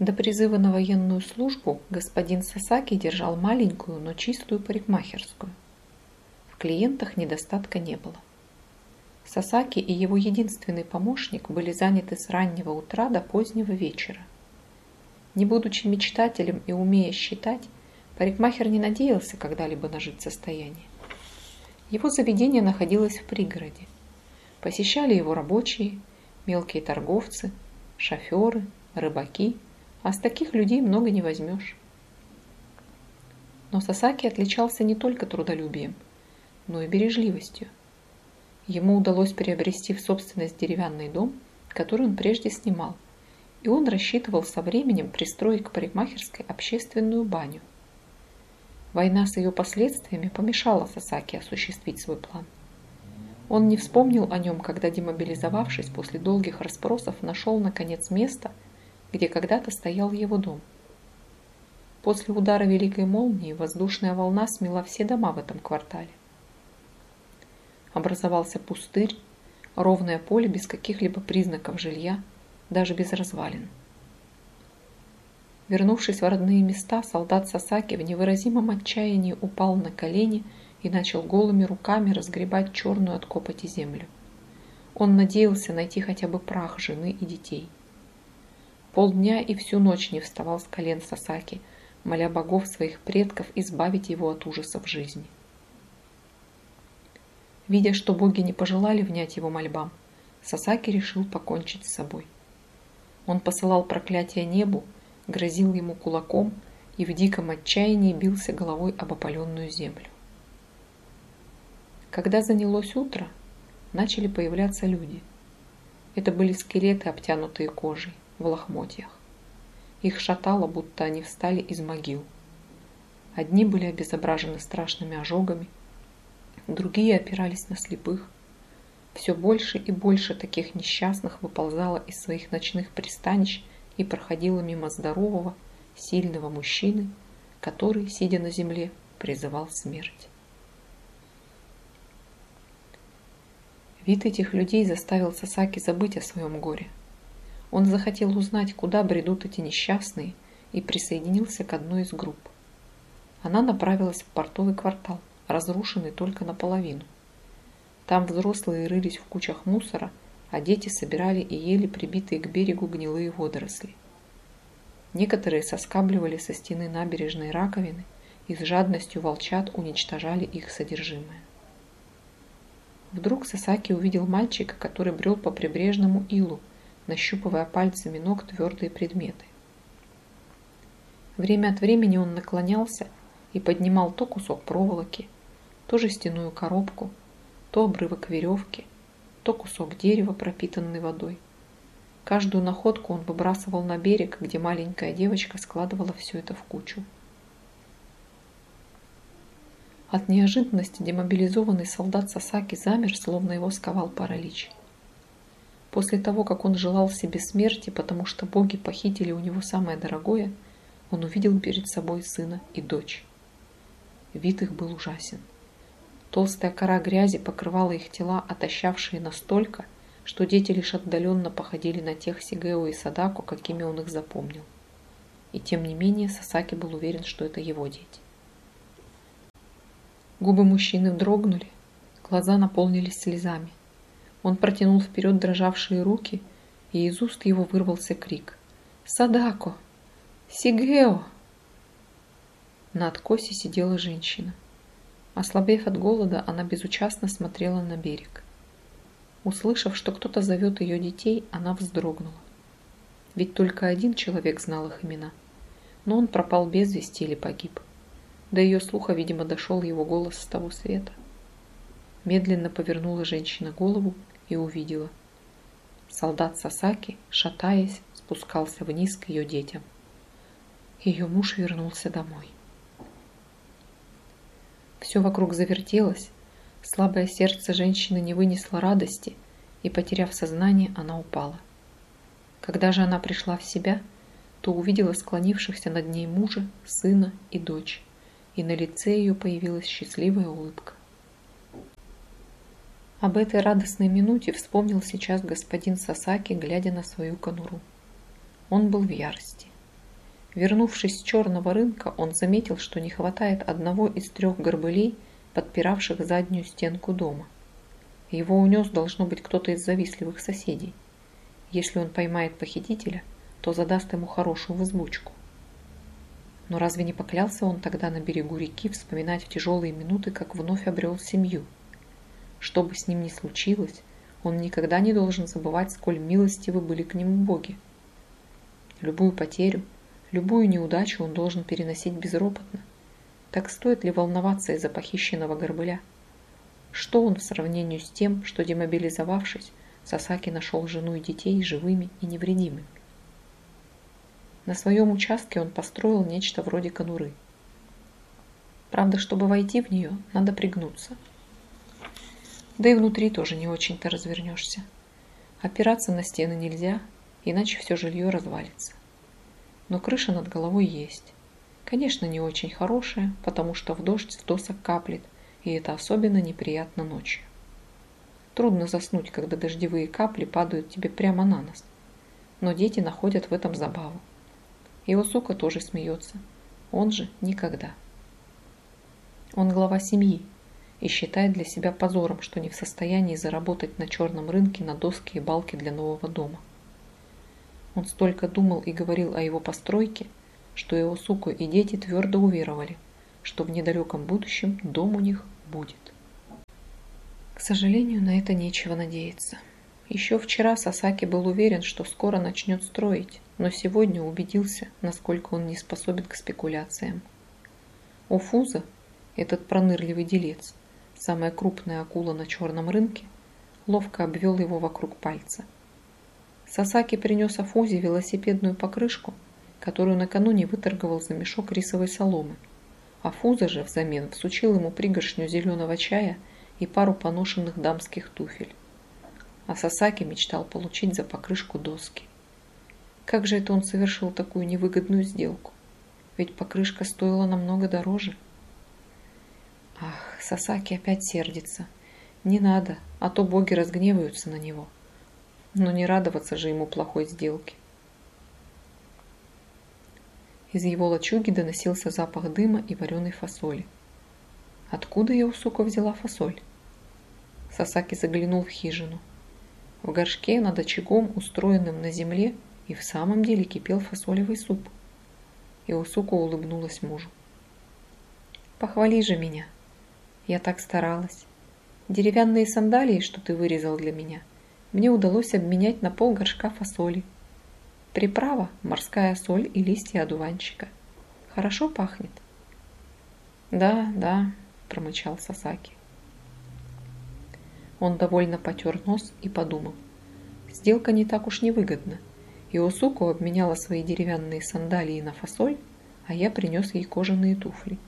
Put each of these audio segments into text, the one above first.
До призыва на военную службу господин Сасаки держал маленькую, но чистую парикмахерскую. В клиентах недостатка не было. Сасаки и его единственный помощник были заняты с раннего утра до позднего вечера. Не будучи мечтателем и умея считать, парикмахер не надеялся когда-либо нажить состояние. Его заведение находилось в пригороде. Посещали его рабочие, мелкие торговцы, шоферы, рыбаки, а с таких людей много не возьмешь. Но Сасаки отличался не только трудолюбием, но и бережливостью. Ему удалось приобрести в собственность деревянный дом, который он прежде снимал, и он рассчитывал со временем пристроить к парикмахерской общественную баню. Война с ее последствиями помешала Сасаки осуществить свой план. Он не вспомнил о нем, когда, демобилизовавшись после долгих расспросов, нашел, наконец, место, где когда-то стоял его дом. После удара Великой Молнии воздушная волна смела все дома в этом квартале образовался пустырь, ровное поле без каких-либо признаков жилья, даже без развалин. Вернувшись в родные места, солдат Сасаки в невыразимом отчаянии упал на колени и начал голыми руками разгребать черную от копоти землю. Он надеялся найти хотя бы прах жены и детей. Полдня и всю ночь не вставал с колен Сасаки, моля богов своих предков избавить его от ужасов жизни. Видя, что боги не пожелали внять его мольбам, Сасаки решил покончить с собой. Он посылал проклятие небу, грозил ему кулаком и в диком отчаянии бился головой об опаленную землю. Когда занялось утро, начали появляться люди. Это были скелеты, обтянутые кожей, в лохмотьях. Их шатало, будто они встали из могил. Одни были обезображены страшными ожогами, другие опирались на слепых. Все больше и больше таких несчастных выползало из своих ночных пристанищ и проходило мимо здорового, сильного мужчины, который, сидя на земле, призывал смерть. Вид этих людей заставил Сасаки забыть о своем горе. Он захотел узнать, куда бредут эти несчастные, и присоединился к одной из групп. Она направилась в портовый квартал – разрушенный только наполовину. Там взрослые рылись в кучах мусора, а дети собирали и ели прибитые к берегу гнилые водоросли. Некоторые соскабливали со стены набережной раковины и с жадностью волчат уничтожали их содержимое. Вдруг Сасаки увидел мальчика, который брел по прибрежному илу, нащупывая пальцами ног твердые предметы. Время от времени он наклонялся и поднимал то кусок проволоки, то жестяную коробку, то обрывок веревки, то кусок дерева, пропитанный водой. Каждую находку он выбрасывал на берег, где маленькая девочка складывала все это в кучу. От неожиданности демобилизованный солдат Сасаки замер, словно его сковал паралич. После того, как он желал себе смерти, потому что боги похитили у него самое дорогое, он увидел перед собой сына и дочь. Вид их был ужасен. Толстая кора грязи покрывала их тела, отощавшие настолько, что дети лишь отдаленно походили на тех Сигео и Садаку, какими он их запомнил. И тем не менее Сасаки был уверен, что это его дети. Губы мужчины дрогнули, глаза наполнились слезами. Он протянул вперед дрожавшие руки, и из уст его вырвался крик. «Садако! Сигео!» На откосе сидела женщина. Ослабев от голода, она безучастно смотрела на берег. Услышав, что кто-то зовет ее детей, она вздрогнула. Ведь только один человек знал их имена. Но он пропал без вести или погиб. До ее слуха, видимо, дошел его голос с того света. Медленно повернула женщина голову и увидела. Солдат Сасаки, шатаясь, спускался вниз к ее детям. Ее муж вернулся домой. Все вокруг завертелось, слабое сердце женщины не вынесло радости, и, потеряв сознание, она упала. Когда же она пришла в себя, то увидела склонившихся над ней мужа, сына и дочь, и на лице ее появилась счастливая улыбка. Об этой радостной минуте вспомнил сейчас господин Сасаки, глядя на свою конуру. Он был в ярости. Вернувшись с черного рынка, он заметил, что не хватает одного из трех горбылей, подпиравших заднюю стенку дома. Его унес должно быть кто-то из завистливых соседей. Если он поймает похитителя, то задаст ему хорошую взбучку. Но разве не поклялся он тогда на берегу реки вспоминать в тяжелые минуты, как вновь обрел семью? Что бы с ним ни случилось, он никогда не должен забывать, сколь милостивы были к нему боги. Любую потерю, любую неудачу он должен переносить безропотно. Так стоит ли волноваться из-за похищенного горбыля? Что он в сравнении с тем, что, демобилизовавшись, Сасаки нашел жену и детей живыми и невредимыми? На своем участке он построил нечто вроде конуры. Правда, чтобы войти в нее, надо пригнуться. Да и внутри тоже не очень-то развернешься. Опираться на стены нельзя, иначе все жилье развалится. Но крыша над головой есть. Конечно, не очень хорошая, потому что в дождь с досок каплет, и это особенно неприятно ночью. Трудно заснуть, когда дождевые капли падают тебе прямо на нос. Но дети находят в этом забаву. Его сука тоже смеется. Он же никогда. Он глава семьи и считает для себя позором, что не в состоянии заработать на черном рынке на доски и балки для нового дома. Он столько думал и говорил о его постройке, что его сука и дети твердо уверовали, что в недалеком будущем дом у них будет. К сожалению, на это нечего надеяться. Еще вчера Сасаки был уверен, что скоро начнет строить, но сегодня убедился, насколько он не способен к спекуляциям. Офуза, этот пронырливый делец, самая крупная акула на черном рынке, ловко обвел его вокруг пальца. Сасаки принес Афузе велосипедную покрышку, которую накануне выторговал за мешок рисовой соломы. Афуза же взамен всучил ему пригоршню зеленого чая и пару поношенных дамских туфель. А Сасаки мечтал получить за покрышку доски. Как же это он совершил такую невыгодную сделку? Ведь покрышка стоила намного дороже. Ах, Сасаки опять сердится. Не надо, а то боги разгневаются на него. Но не радоваться же ему плохой сделке. Из его лачуги доносился запах дыма и вареной фасоли. Откуда я у сука взяла фасоль? Сасаки заглянул в хижину. В горшке над очагом, устроенным на земле, и в самом деле кипел фасолевый суп. Иосуко улыбнулась мужу. «Похвали же меня. Я так старалась. Деревянные сандалии, что ты вырезал для меня, мне удалось обменять на пол горшка фасоли. Приправа – морская соль и листья одуванчика. Хорошо пахнет?» «Да, да», – промычал Сасаки. Он довольно потер нос и подумал. Сделка не так уж невыгодна. Иосуко обменяла свои деревянные сандалии на фасоль, а я принес ей кожаные туфли.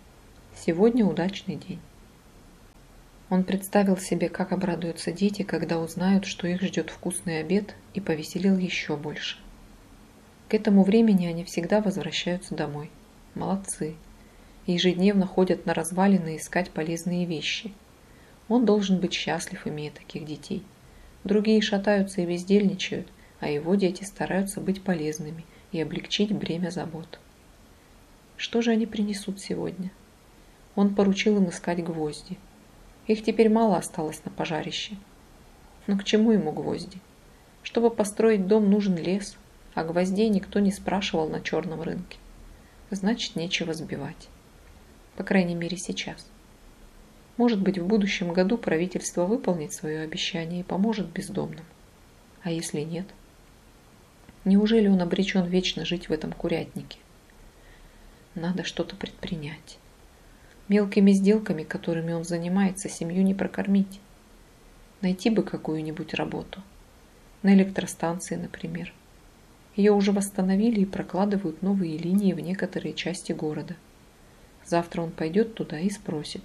Сегодня удачный день. Он представил себе, как обрадуются дети, когда узнают, что их ждет вкусный обед, и повеселил еще больше. К этому времени они всегда возвращаются домой. Молодцы. Ежедневно ходят на развалины искать полезные вещи. Он должен быть счастлив, имея таких детей. Другие шатаются и бездельничают, а его дети стараются быть полезными и облегчить бремя забот. Что же они принесут сегодня? Он поручил им искать гвозди. Их теперь мало осталось на пожарище. Но к чему ему гвозди? Чтобы построить дом, нужен лес, а гвоздей никто не спрашивал на черном рынке. Значит, нечего сбивать. По крайней мере, сейчас. Может быть, в будущем году правительство выполнит свое обещание и поможет бездомным. А если нет – Неужели он обречен вечно жить в этом курятнике? Надо что-то предпринять. Мелкими сделками, которыми он занимается, семью не прокормить. Найти бы какую-нибудь работу. На электростанции, например. Ее уже восстановили и прокладывают новые линии в некоторые части города. Завтра он пойдет туда и спросит.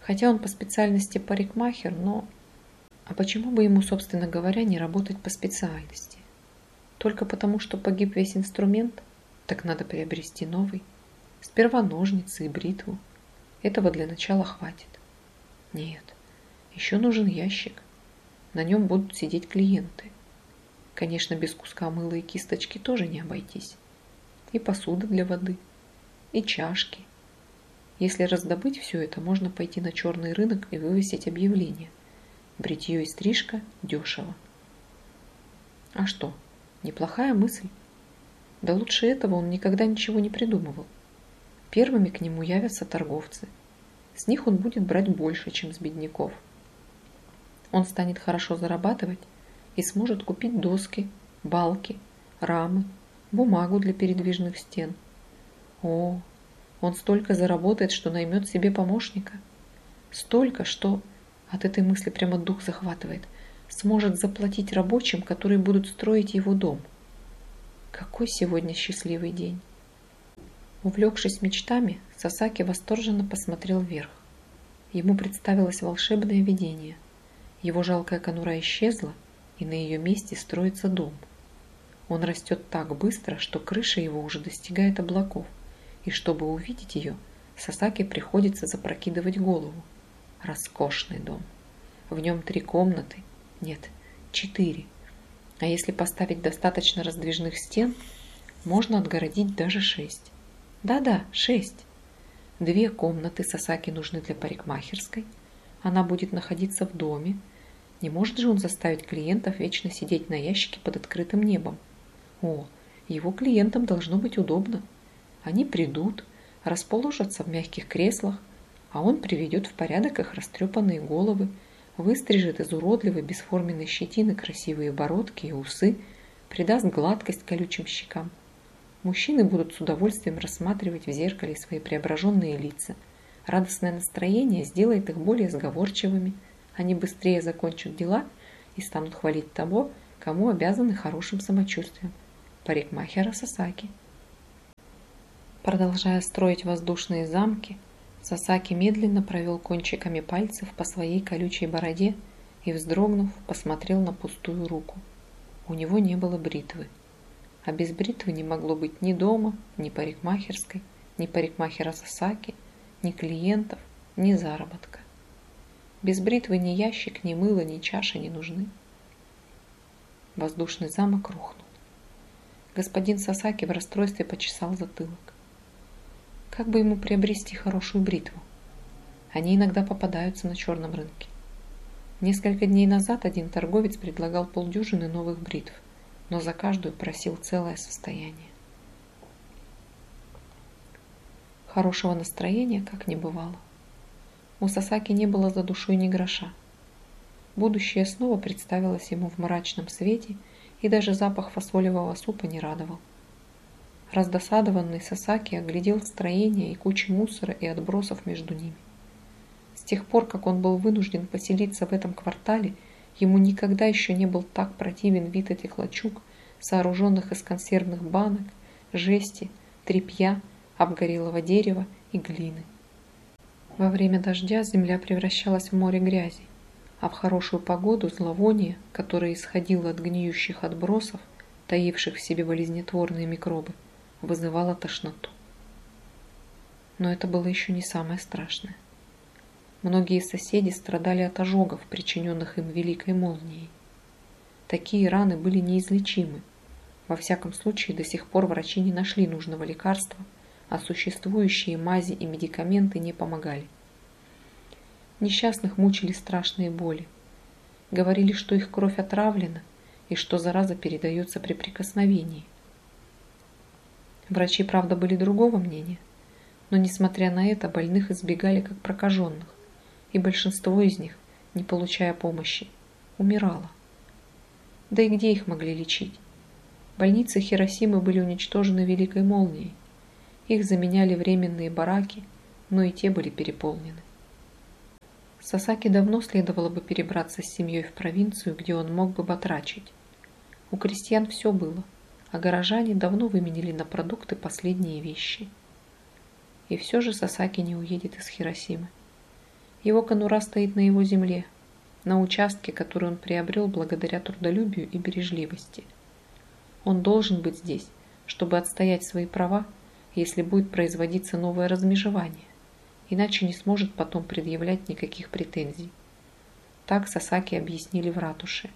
Хотя он по специальности парикмахер, но... А почему бы ему, собственно говоря, не работать по специальности? Только потому, что погиб весь инструмент, так надо приобрести новый. Сперва ножницы и бритву. Этого для начала хватит. Нет, еще нужен ящик. На нем будут сидеть клиенты. Конечно, без куска мыла и кисточки тоже не обойтись. и посуда для воды, и чашки. Если раздобыть все это, можно пойти на черный рынок и вывесить объявление. Бритье и стрижка дешево. А что, неплохая мысль. Да лучше этого он никогда ничего не придумывал. Первыми к нему явятся торговцы. С них он будет брать больше, чем с бедняков. Он станет хорошо зарабатывать и сможет купить доски, балки, рамы, бумагу для передвижных стен. О, он столько заработает, что наймет себе помощника. Столько, что от этой мысли прямо дух захватывает. Сможет заплатить рабочим, которые будут строить его дом. Какой сегодня счастливый день! Увлекшись мечтами, Сасаки восторженно посмотрел вверх. Ему представилось волшебное видение. Его жалкая конура исчезла, и на ее месте строится дом. Он растет так быстро, что крыша его уже достигает облаков, и чтобы увидеть ее, Сасаки приходится запрокидывать голову. Роскошный дом. В нем три комнаты, нет, четыре. А если поставить достаточно раздвижных стен, можно отгородить даже шесть. Да-да, шесть. Две комнаты Сасаки нужны для парикмахерской. Она будет находиться в доме. Не может же он заставить клиентов вечно сидеть на ящике под открытым небом. О, его клиентам должно быть удобно. Они придут, расположатся в мягких креслах, а он приведет в порядок их растрепанные головы, выстрижет из уродливой бесформенной щетины красивые бородки и усы, придаст гладкость колючим щекам. Мужчины будут с удовольствием рассматривать в зеркале свои преображенные лица. Радостное настроение сделает их более сговорчивыми. Они быстрее закончат дела и станут хвалить того, кому обязаны хорошим самочувствием. Парикмахера Сасаки. Продолжая строить воздушные замки, Сасаки медленно провел кончиками пальцев по своей колючей бороде и, вздрогнув, посмотрел на пустую руку. У него не было бритвы. А без бритвы не могло быть ни дома, ни парикмахерской, ни парикмахера Сасаки, ни клиентов, ни заработка. Без бритвы ни ящик, ни мыло, ни чаша не нужны. Воздушный замок рухнул. Господин Сасаки в расстройстве почесал затылок. Как бы ему приобрести хорошую бритву? Они иногда попадаются на черном рынке. Несколько дней назад один торговец предлагал полдюжины новых бритв, но за каждую просил целое состояние. Хорошего настроения как не бывало. У Сасаки не было за душой ни гроша. Будущее снова представилось ему в мрачном свете, и даже запах фасолевого супа не радовал. Раздосадованный Сасаки оглядел строение и кучи мусора и отбросов между ними. С тех пор, как он был вынужден поселиться в этом квартале, ему никогда еще не был так противен вид этих лачуг, сооруженных из консервных банок, жести, тряпья, обгорелого дерева и глины. Во время дождя земля превращалась в море грязи, а в хорошую погоду зловоние, которое исходило от гниющих отбросов, таивших в себе болезнетворные микробы, вызывала тошноту. Но это было еще не самое страшное. Многие соседи страдали от ожогов, причиненных им великой молнией. Такие раны были неизлечимы. Во всяком случае, до сих пор врачи не нашли нужного лекарства, а существующие мази и медикаменты не помогали. Несчастных мучили страшные боли. Говорили, что их кровь отравлена и что зараза передается при прикосновении – Врачи, правда, были другого мнения, но, несмотря на это, больных избегали как прокаженных, и большинство из них, не получая помощи, умирало. Да и где их могли лечить? Больницы Хиросимы были уничтожены великой молнией. Их заменяли временные бараки, но и те были переполнены. Сасаки давно следовало бы перебраться с семьей в провинцию, где он мог бы батрачить. У крестьян все было – а горожане давно выменили на продукты последние вещи. И все же Сасаки не уедет из Хиросимы. Его конура стоит на его земле, на участке, который он приобрел благодаря трудолюбию и бережливости. Он должен быть здесь, чтобы отстоять свои права, если будет производиться новое размежевание, иначе не сможет потом предъявлять никаких претензий. Так Сасаки объяснили в ратуше,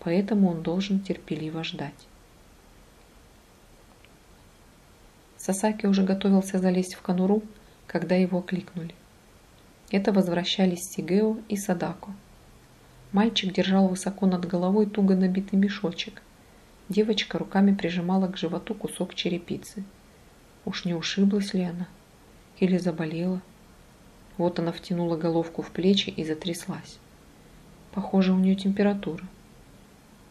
поэтому он должен терпеливо ждать. Сасаки уже готовился залезть в конуру, когда его окликнули. Это возвращались Сигео и Садако. Мальчик держал высоко над головой туго набитый мешочек. Девочка руками прижимала к животу кусок черепицы. Уж не ушиблась ли она? Или заболела? Вот она втянула головку в плечи и затряслась. Похоже, у нее температура.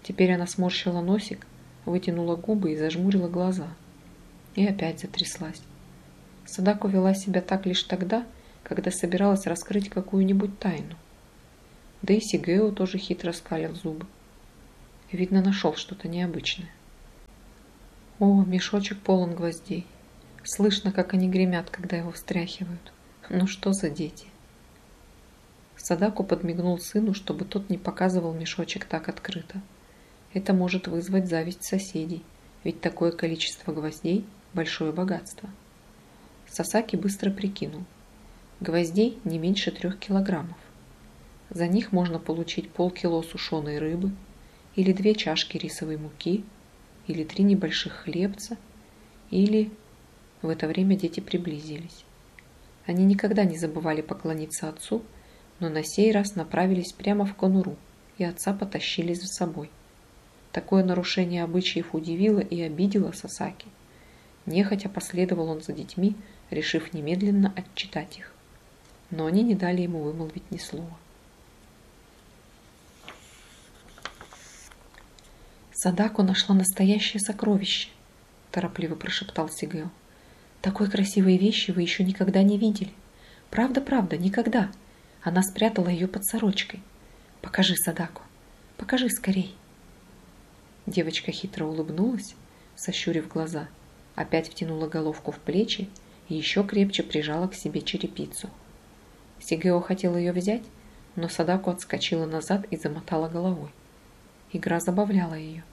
Теперь она сморщила носик, вытянула губы и зажмурила глаза – и опять затряслась. Садако вела себя так лишь тогда, когда собиралась раскрыть какую-нибудь тайну. Да и Сигео тоже хитро скалил зубы. Видно, нашел что-то необычное. О, мешочек полон гвоздей. Слышно, как они гремят, когда его встряхивают. Ну что за дети? Садаку подмигнул сыну, чтобы тот не показывал мешочек так открыто. Это может вызвать зависть соседей, ведь такое количество гвоздей – большое богатство. Сасаки быстро прикинул. Гвоздей не меньше трех килограммов. За них можно получить полкило сушеной рыбы, или две чашки рисовой муки, или три небольших хлебца, или... В это время дети приблизились. Они никогда не забывали поклониться отцу, но на сей раз направились прямо в конуру, и отца потащили за собой. Такое нарушение обычаев удивило и обидело Сасаки – Нехотя последовал он за детьми, решив немедленно отчитать их. Но они не дали ему вымолвить ни слова. «Садако нашла настоящее сокровище», – торопливо прошептал Сигео. «Такой красивой вещи вы еще никогда не видели. Правда-правда, никогда. Она спрятала ее под сорочкой. Покажи, Садако, покажи скорей». Девочка хитро улыбнулась, сощурив глаза – опять втянула головку в плечи и еще крепче прижала к себе черепицу. Сигео хотел ее взять, но Садаку отскочила назад и замотала головой. Игра забавляла ее.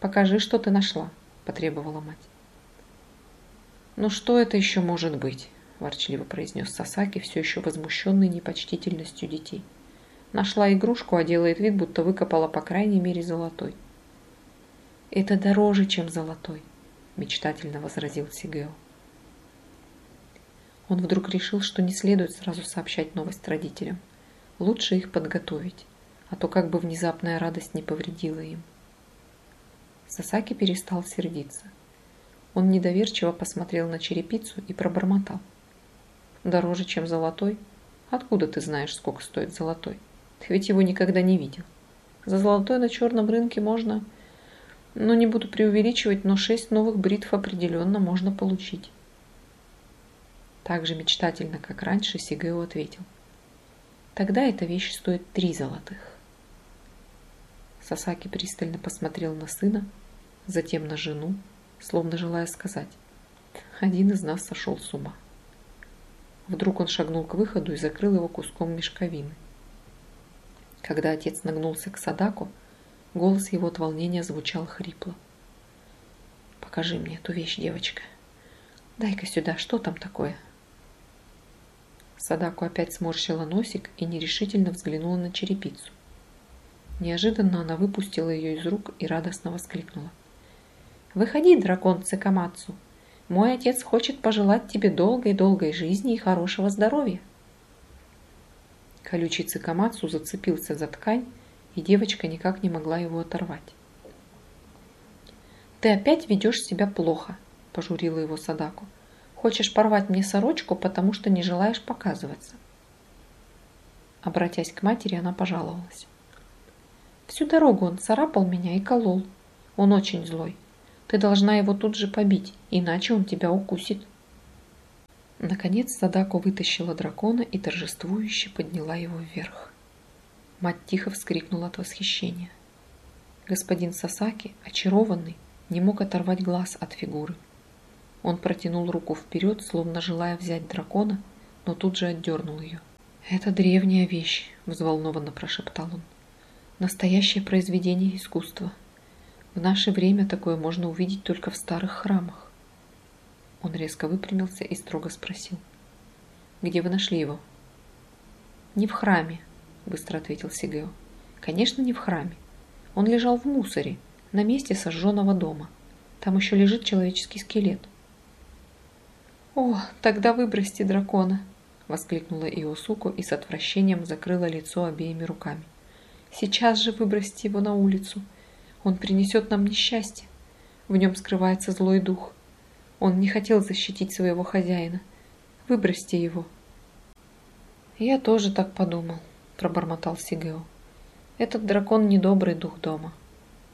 «Покажи, что ты нашла», – потребовала мать. «Ну что это еще может быть?» – ворчливо произнес Сасаки, все еще возмущенный непочтительностью детей. Нашла игрушку, а делает вид, будто выкопала по крайней мере золотой. «Это дороже, чем золотой», мечтательно возразил Сигео. Он вдруг решил, что не следует сразу сообщать новость родителям. Лучше их подготовить, а то как бы внезапная радость не повредила им. Сасаки перестал сердиться. Он недоверчиво посмотрел на черепицу и пробормотал. «Дороже, чем золотой? Откуда ты знаешь, сколько стоит золотой? Ты ведь его никогда не видел. За золотой на черном рынке можно но не буду преувеличивать, но шесть новых бритв определенно можно получить. Так же мечтательно, как раньше, Сигео ответил. Тогда эта вещь стоит три золотых. Сасаки пристально посмотрел на сына, затем на жену, словно желая сказать, один из нас сошел с ума. Вдруг он шагнул к выходу и закрыл его куском мешковины. Когда отец нагнулся к Садаку, Голос его от волнения звучал хрипло. «Покажи мне эту вещь, девочка. Дай-ка сюда, что там такое?» Садаку опять сморщила носик и нерешительно взглянула на черепицу. Неожиданно она выпустила ее из рук и радостно воскликнула. «Выходи, дракон Цикамацу! Мой отец хочет пожелать тебе долгой-долгой жизни и хорошего здоровья!» Колючий Цикамацу зацепился за ткань и девочка никак не могла его оторвать. «Ты опять ведешь себя плохо», – пожурила его Садаку. «Хочешь порвать мне сорочку, потому что не желаешь показываться». Обратясь к матери, она пожаловалась. «Всю дорогу он царапал меня и колол. Он очень злой. Ты должна его тут же побить, иначе он тебя укусит». Наконец Садако вытащила дракона и торжествующе подняла его вверх. Мать тихо вскрикнула от восхищения. Господин Сасаки, очарованный, не мог оторвать глаз от фигуры. Он протянул руку вперед, словно желая взять дракона, но тут же отдернул ее. «Это древняя вещь», – взволнованно прошептал он. «Настоящее произведение искусства. В наше время такое можно увидеть только в старых храмах». Он резко выпрямился и строго спросил. «Где вы нашли его?» «Не в храме», – быстро ответил Сигео. «Конечно, не в храме. Он лежал в мусоре, на месте сожженного дома. Там еще лежит человеческий скелет. «О, тогда выбросьте дракона!» — воскликнула Иосуко и с отвращением закрыла лицо обеими руками. «Сейчас же выбросьте его на улицу. Он принесет нам несчастье. В нем скрывается злой дух. Он не хотел защитить своего хозяина. Выбросьте его». «Я тоже так подумал», — пробормотал Сигео. «Этот дракон — недобрый дух дома.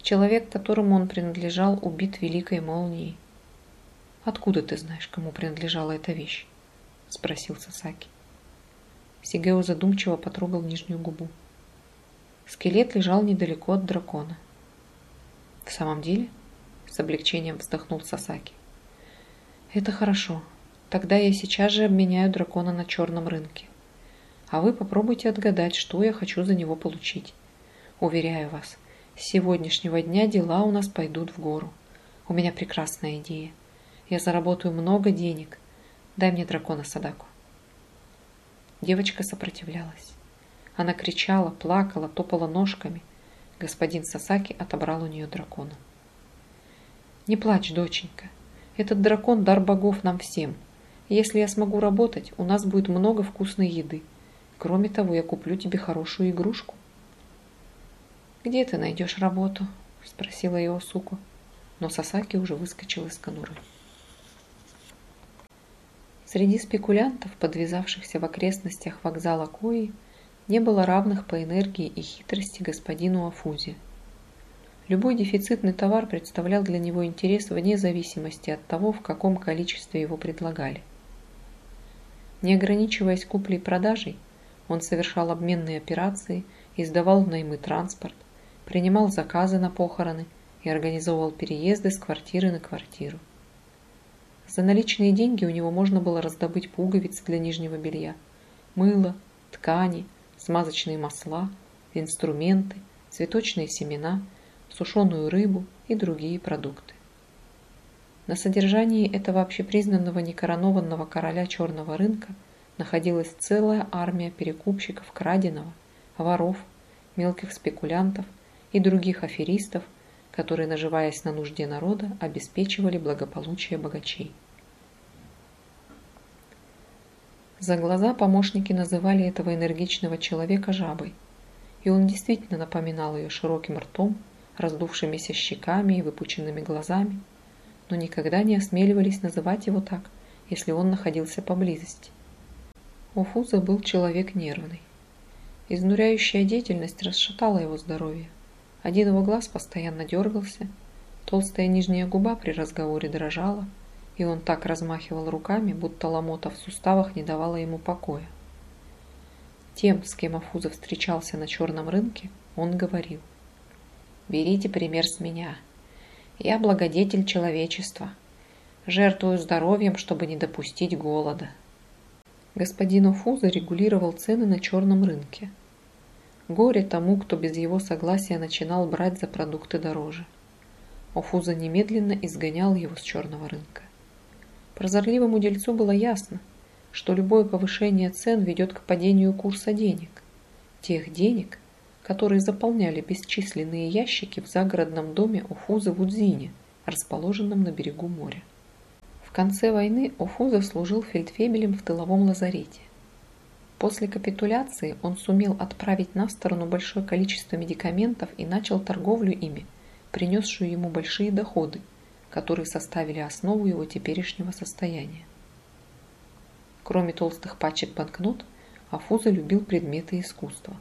Человек, которому он принадлежал, убит великой молнией. «Откуда ты знаешь, кому принадлежала эта вещь?» — спросил Сасаки. Сигео задумчиво потрогал нижнюю губу. Скелет лежал недалеко от дракона. «В самом деле?» — с облегчением вздохнул Сасаки. «Это хорошо. Тогда я сейчас же обменяю дракона на черном рынке. А вы попробуйте отгадать, что я хочу за него получить. Уверяю вас, с сегодняшнего дня дела у нас пойдут в гору. У меня прекрасная идея. Я заработаю много денег. Дай мне дракона Садаку. Девочка сопротивлялась. Она кричала, плакала, топала ножками. Господин Сасаки отобрал у нее дракона. «Не плачь, доченька. Этот дракон – дар богов нам всем. Если я смогу работать, у нас будет много вкусной еды. Кроме того, я куплю тебе хорошую игрушку». «Где ты найдешь работу?» – спросила его Суку. Но Сасаки уже выскочил из конуры. Среди спекулянтов, подвязавшихся в окрестностях вокзала Кои, не было равных по энергии и хитрости господину Афузи. Любой дефицитный товар представлял для него интерес вне зависимости от того, в каком количестве его предлагали. Не ограничиваясь куплей-продажей, он совершал обменные операции, издавал наймы транспорт, принимал заказы на похороны и организовывал переезды с квартиры на квартиру. За наличные деньги у него можно было раздобыть пуговицы для нижнего белья, мыло, ткани, смазочные масла, инструменты, цветочные семена, сушеную рыбу и другие продукты. На содержании этого общепризнанного некоронованного короля черного рынка находилась целая армия перекупщиков краденого, воров, мелких спекулянтов и других аферистов, которые, наживаясь на нужде народа, обеспечивали благополучие богачей. За глаза помощники называли этого энергичного человека жабой, и он действительно напоминал ее широким ртом, раздувшимися щеками и выпученными глазами, но никогда не осмеливались называть его так, если он находился поблизости. Уфуза был человек нервный. Изнуряющая деятельность расшатала его здоровье. Один его глаз постоянно дергался, толстая нижняя губа при разговоре дрожала, и он так размахивал руками, будто ломота в суставах не давала ему покоя. Тем, с кем Афузов встречался на черном рынке, он говорил. «Берите пример с меня. Я благодетель человечества. Жертвую здоровьем, чтобы не допустить голода». Господин Офуза регулировал цены на черном рынке – Горе тому, кто без его согласия начинал брать за продукты дороже. Офуза немедленно изгонял его с черного рынка. Прозорливому дельцу было ясно, что любое повышение цен ведет к падению курса денег. Тех денег, которые заполняли бесчисленные ящики в загородном доме Офуза в Удзине, расположенном на берегу моря. В конце войны Офуза служил фельдфебелем в тыловом лазарете. После капитуляции он сумел отправить на сторону большое количество медикаментов и начал торговлю ими, принесшую ему большие доходы, которые составили основу его теперешнего состояния. Кроме толстых пачек банкнот, Афуза любил предметы искусства.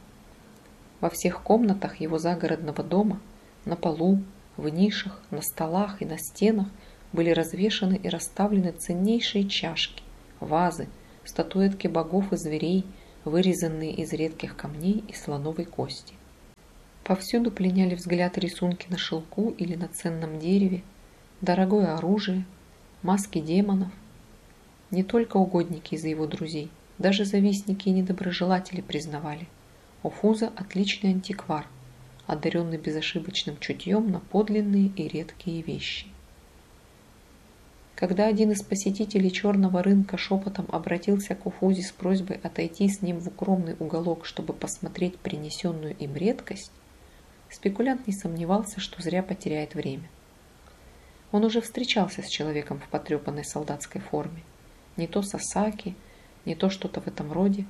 Во всех комнатах его загородного дома, на полу, в нишах, на столах и на стенах были развешаны и расставлены ценнейшие чашки, вазы, статуэтки богов и зверей, вырезанные из редких камней и слоновой кости. Повсюду пленяли взгляд рисунки на шелку или на ценном дереве, дорогое оружие, маски демонов. Не только угодники из его друзей, даже завистники и недоброжелатели признавали. Офуза – отличный антиквар, одаренный безошибочным чутьем на подлинные и редкие вещи. Когда один из посетителей черного рынка шепотом обратился к Уфузе с просьбой отойти с ним в укромный уголок, чтобы посмотреть принесенную им редкость, спекулянт не сомневался, что зря потеряет время. Он уже встречался с человеком в потрепанной солдатской форме. Не то Сасаки, не то что-то в этом роде.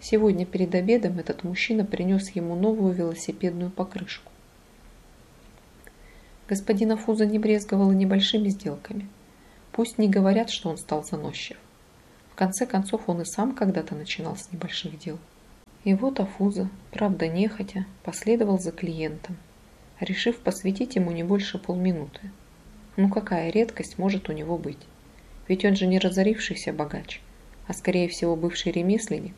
Сегодня перед обедом этот мужчина принес ему новую велосипедную покрышку. Господин Афуза не брезговал и небольшими сделками. Пусть не говорят, что он стал заносчив. В конце концов, он и сам когда-то начинал с небольших дел. И вот Афуза, правда нехотя, последовал за клиентом, решив посвятить ему не больше полминуты. Ну какая редкость может у него быть? Ведь он же не разорившийся богач, а скорее всего бывший ремесленник,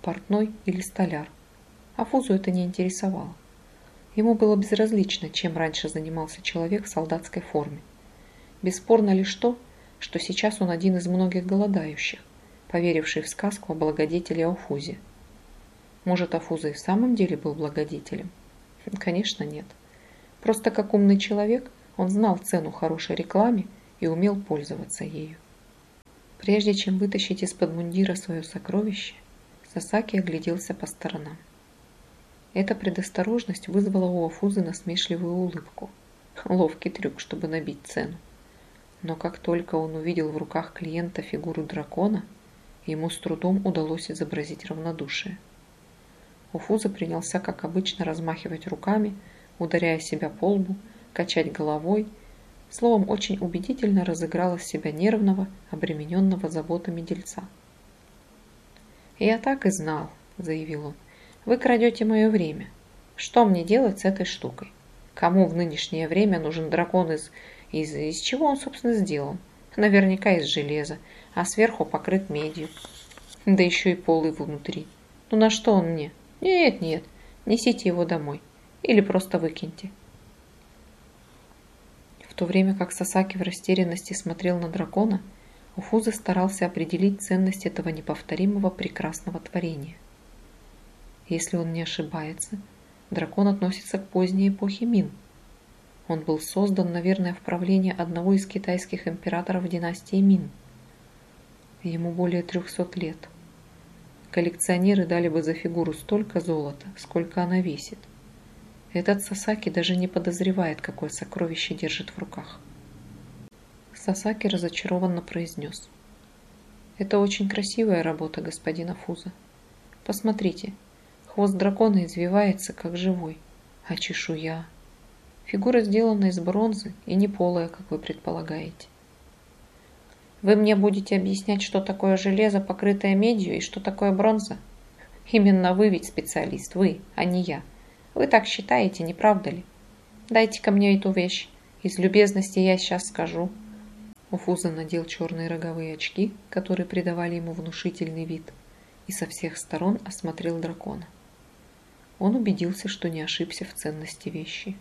портной или столяр. Афузу это не интересовало. Ему было безразлично, чем раньше занимался человек в солдатской форме. Бесспорно лишь то, что сейчас он один из многих голодающих, поверивший в сказку о благодетеле Ауфузе. Может, Афуза и в самом деле был благодетелем? Конечно, нет. Просто как умный человек, он знал цену хорошей рекламе и умел пользоваться ею. Прежде чем вытащить из-под мундира свое сокровище, Сасаки огляделся по сторонам. Эта предосторожность вызвала у Афузы насмешливую улыбку. Ловкий трюк, чтобы набить цену. Но как только он увидел в руках клиента фигуру дракона, ему с трудом удалось изобразить равнодушие. Уфуза принялся, как обычно, размахивать руками, ударяя себя по лбу, качать головой, словом, очень убедительно разыграл из себя нервного, обремененного заботами дельца. «Я так и знал», — заявил он, — «вы крадете мое время. Что мне делать с этой штукой? Кому в нынешнее время нужен дракон из из, из чего он, собственно, сделан? Наверняка из железа, а сверху покрыт медью. Да еще и полый внутри. Ну на что он мне? Нет, нет, несите его домой. Или просто выкиньте. То время как Сасаки в растерянности смотрел на дракона, Уфуза старался определить ценность этого неповторимого прекрасного творения. Если он не ошибается, дракон относится к поздней эпохе Мин – он был создан, наверное, в правлении одного из китайских императоров династии Мин. Ему более 300 лет. Коллекционеры дали бы за фигуру столько золота, сколько она весит. Этот Сасаки даже не подозревает, какое сокровище держит в руках. Сасаки разочарованно произнес. «Это очень красивая работа господина Фуза. Посмотрите, хвост дракона извивается, как живой, а чешуя...» Фигура сделана из бронзы и не полая, как вы предполагаете. Вы мне будете объяснять, что такое железо, покрытое медью, и что такое бронза? Именно вы ведь специалист, вы, а не я. Вы так считаете, не правда ли? Дайте-ка мне эту вещь. Из любезности я сейчас скажу. Уфуза надел черные роговые очки, которые придавали ему внушительный вид, и со всех сторон осмотрел дракона. Он убедился, что не ошибся в ценности вещи.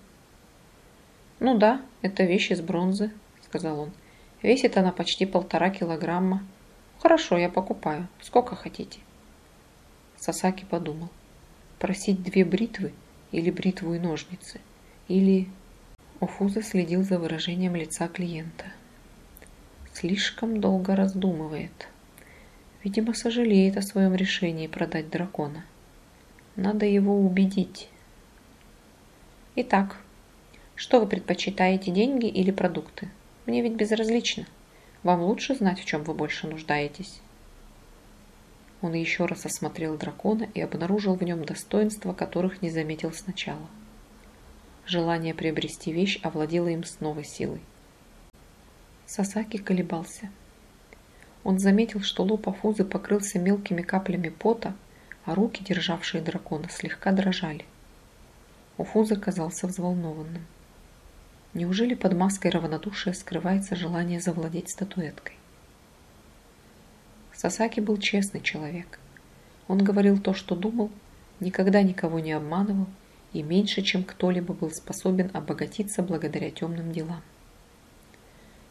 «Ну да, это вещь из бронзы», — сказал он. «Весит она почти полтора килограмма. Хорошо, я покупаю. Сколько хотите?» Сасаки подумал. Просить две бритвы или бритву и ножницы? Или... Офуза следил за выражением лица клиента. Слишком долго раздумывает. Видимо, сожалеет о своем решении продать дракона. Надо его убедить. Итак, что вы предпочитаете, деньги или продукты? Мне ведь безразлично. Вам лучше знать, в чем вы больше нуждаетесь. Он еще раз осмотрел дракона и обнаружил в нем достоинства, которых не заметил сначала. Желание приобрести вещь овладело им с новой силой. Сасаки колебался. Он заметил, что лоб Афузы покрылся мелкими каплями пота, а руки, державшие дракона, слегка дрожали. Уфуза казался взволнованным. Неужели под маской равнодушия скрывается желание завладеть статуэткой? Сасаки был честный человек. Он говорил то, что думал, никогда никого не обманывал и меньше, чем кто-либо был способен обогатиться благодаря темным делам.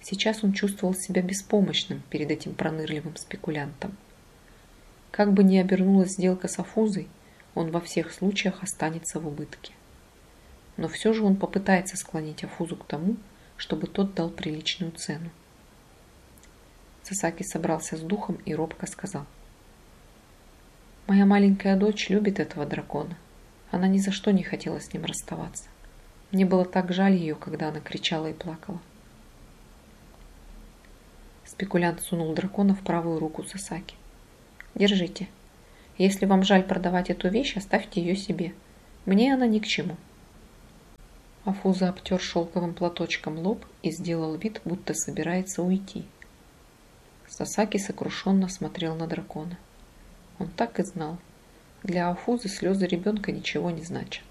Сейчас он чувствовал себя беспомощным перед этим пронырливым спекулянтом. Как бы ни обернулась сделка с Афузой, он во всех случаях останется в убытке но все же он попытается склонить Афузу к тому, чтобы тот дал приличную цену. Сасаки собрался с духом и робко сказал. «Моя маленькая дочь любит этого дракона. Она ни за что не хотела с ним расставаться. Мне было так жаль ее, когда она кричала и плакала». Спекулянт сунул дракона в правую руку Сасаки. Держите. Если вам жаль продавать эту вещь, оставьте ее себе. Мне она ни к чему. Афуза обтер шелковым платочком лоб и сделал вид, будто собирается уйти. Сасаки сокрушенно смотрел на дракона. Он так и знал. Для Афузы слезы ребенка ничего не значат.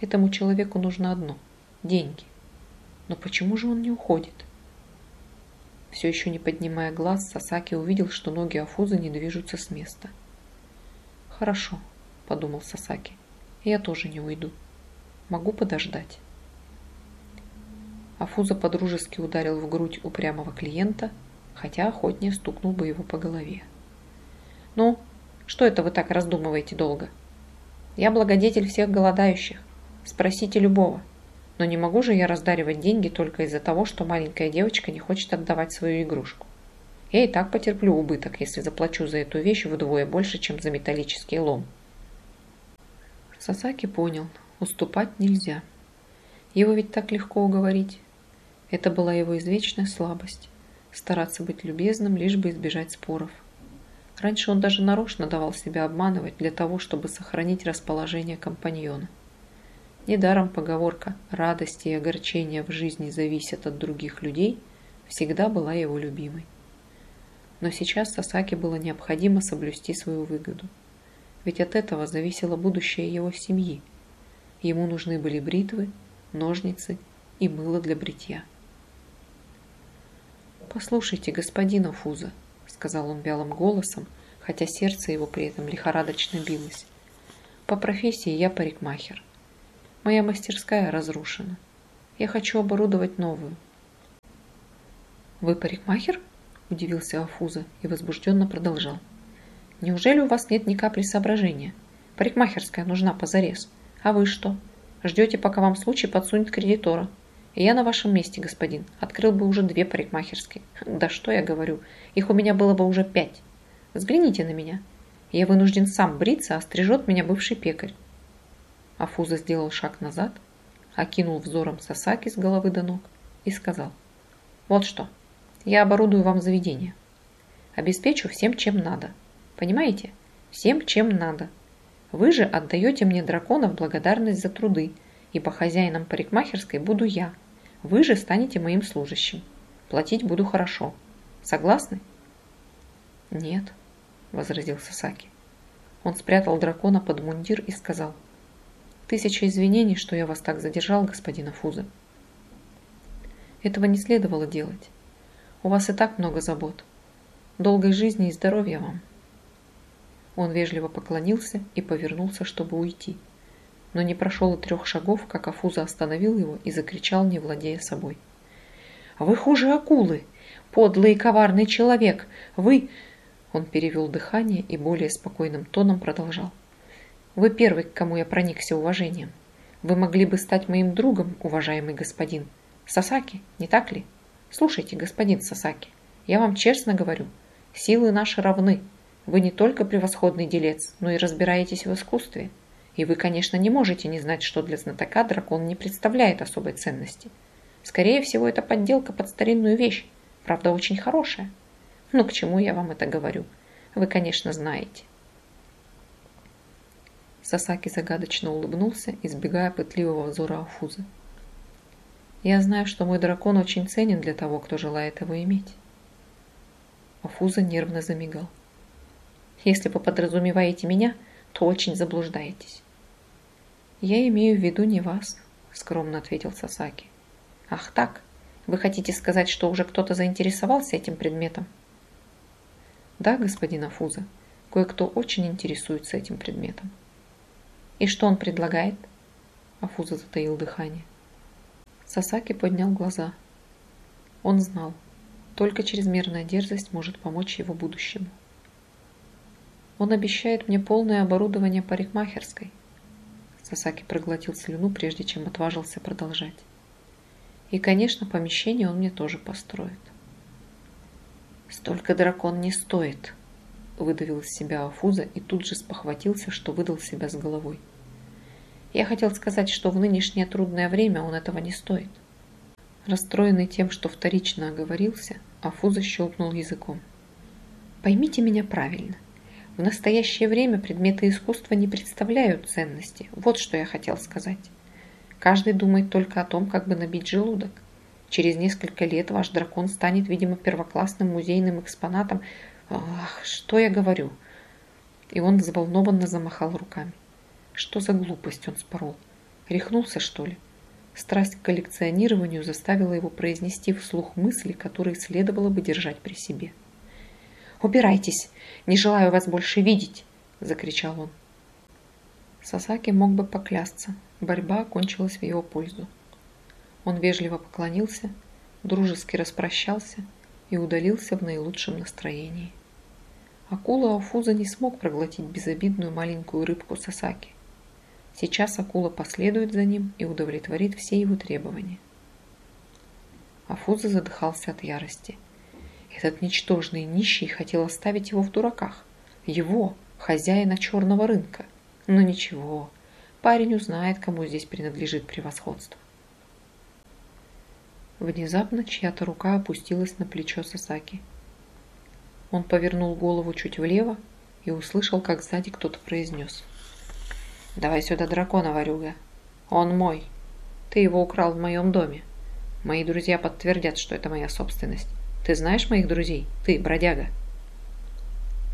Этому человеку нужно одно – деньги. Но почему же он не уходит? Все еще не поднимая глаз, Сасаки увидел, что ноги Афузы не движутся с места. «Хорошо», – подумал Сасаки, – «я тоже не уйду. Могу подождать». Афуза подружески ударил в грудь упрямого клиента, хотя охотнее стукнул бы его по голове. «Ну, что это вы так раздумываете долго? Я благодетель всех голодающих. Спросите любого. Но не могу же я раздаривать деньги только из-за того, что маленькая девочка не хочет отдавать свою игрушку. Я и так потерплю убыток, если заплачу за эту вещь вдвое больше, чем за металлический лом». Сасаки понял, уступать нельзя. Его ведь так легко уговорить. Это была его извечная слабость – стараться быть любезным, лишь бы избежать споров. Раньше он даже нарочно давал себя обманывать для того, чтобы сохранить расположение компаньона. Недаром поговорка «радости и огорчения в жизни зависят от других людей» всегда была его любимой. Но сейчас Сасаки было необходимо соблюсти свою выгоду. Ведь от этого зависело будущее его семьи. Ему нужны были бритвы, ножницы и мыло для бритья. «Послушайте, господин Афуза», — сказал он вялым голосом, хотя сердце его при этом лихорадочно билось. «По профессии я парикмахер. Моя мастерская разрушена. Я хочу оборудовать новую». «Вы парикмахер?» – удивился Афуза и возбужденно продолжал. «Неужели у вас нет ни капли соображения? Парикмахерская нужна позарез. А вы что? Ждете, пока вам случай подсунет кредитора?» И я на вашем месте, господин, открыл бы уже две парикмахерские. Да что я говорю, их у меня было бы уже пять. Взгляните на меня. Я вынужден сам бриться, а стрижет меня бывший пекарь. Афуза сделал шаг назад, окинул взором Сасаки с головы до ног и сказал. Вот что, я оборудую вам заведение. Обеспечу всем, чем надо. Понимаете? Всем, чем надо. Вы же отдаете мне дракона в благодарность за труды, ибо хозяином парикмахерской буду я – вы же станете моим служащим. Платить буду хорошо. Согласны? Нет, возразил Сасаки. Он спрятал дракона под мундир и сказал. Тысяча извинений, что я вас так задержал, господин Афуза. Этого не следовало делать. У вас и так много забот. Долгой жизни и здоровья вам. Он вежливо поклонился и повернулся, чтобы уйти но не прошел и трех шагов, как Афуза остановил его и закричал, не владея собой. «Вы хуже акулы! Подлый и коварный человек! Вы...» Он перевел дыхание и более спокойным тоном продолжал. «Вы первый, к кому я проникся уважением. Вы могли бы стать моим другом, уважаемый господин. Сасаки, не так ли? Слушайте, господин Сасаки, я вам честно говорю, силы наши равны. Вы не только превосходный делец, но и разбираетесь в искусстве. И вы, конечно, не можете не знать, что для знатока дракон не представляет особой ценности. Скорее всего, это подделка под старинную вещь, правда, очень хорошая. Но к чему я вам это говорю? Вы, конечно, знаете. Сасаки загадочно улыбнулся, избегая пытливого взора Афуза. «Я знаю, что мой дракон очень ценен для того, кто желает его иметь». Афуза нервно замигал. «Если вы подразумеваете меня, то очень заблуждаетесь. «Я имею в виду не вас», — скромно ответил Сасаки. «Ах так? Вы хотите сказать, что уже кто-то заинтересовался этим предметом?» «Да, господин Афуза, кое-кто очень интересуется этим предметом». «И что он предлагает?» Афуза затаил дыхание. Сасаки поднял глаза. Он знал, только чрезмерная дерзость может помочь его будущему. Он обещает мне полное оборудование парикмахерской, Сасаки проглотил слюну, прежде чем отважился продолжать. И, конечно, помещение он мне тоже построит. «Столько дракон не стоит», — выдавил из себя Афуза и тут же спохватился, что выдал себя с головой. Я хотел сказать, что в нынешнее трудное время он этого не стоит. Расстроенный тем, что вторично оговорился, Афуза щелкнул языком. Поймите меня правильно. В настоящее время предметы искусства не представляют ценности. Вот что я хотел сказать. Каждый думает только о том, как бы набить желудок. Через несколько лет ваш дракон станет, видимо, первоклассным музейным экспонатом. Ах, что я говорю? И он взволнованно замахал руками. Что за глупость он спорол? Рехнулся, что ли? Страсть к коллекционированию заставила его произнести вслух мысли, которые следовало бы держать при себе. «Убирайтесь! Не желаю вас больше видеть!» – закричал он. Сасаки мог бы поклясться. Борьба окончилась в его пользу. Он вежливо поклонился, дружески распрощался и удалился в наилучшем настроении. Акула Афуза не смог проглотить безобидную маленькую рыбку Сасаки. Сейчас акула последует за ним и удовлетворит все его требования. Афуза задыхался от ярости. Этот ничтожный нищий хотел оставить его в дураках. Его, хозяина черного рынка. Но ничего, парень узнает, кому здесь принадлежит превосходство. Внезапно чья-то рука опустилась на плечо Сасаки. Он повернул голову чуть влево и услышал, как сзади кто-то произнес. «Давай сюда дракона, ворюга. Он мой. Ты его украл в моем доме. Мои друзья подтвердят, что это моя собственность. Ты знаешь моих друзей? Ты, бродяга!»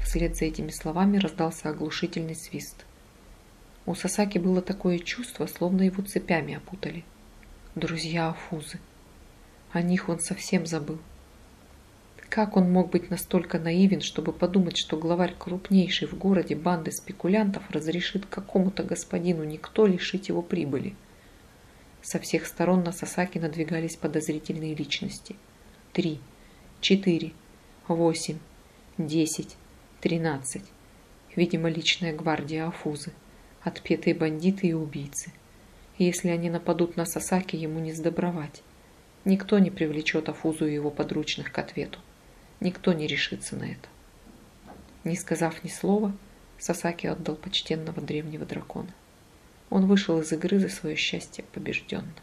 Вслед за этими словами раздался оглушительный свист. У Сасаки было такое чувство, словно его цепями опутали. Друзья Афузы. О них он совсем забыл. Как он мог быть настолько наивен, чтобы подумать, что главарь крупнейшей в городе банды спекулянтов разрешит какому-то господину никто лишить его прибыли? Со всех сторон на Сасаки надвигались подозрительные личности. Три, четыре, восемь, десять, тринадцать. Видимо, личная гвардия Афузы. Отпетые бандиты и убийцы. Если они нападут на Сасаки, ему не сдобровать. Никто не привлечет Афузу и его подручных к ответу. Никто не решится на это. Не сказав ни слова, Сасаки отдал почтенного древнего дракона. Он вышел из игры за свое счастье побежденным.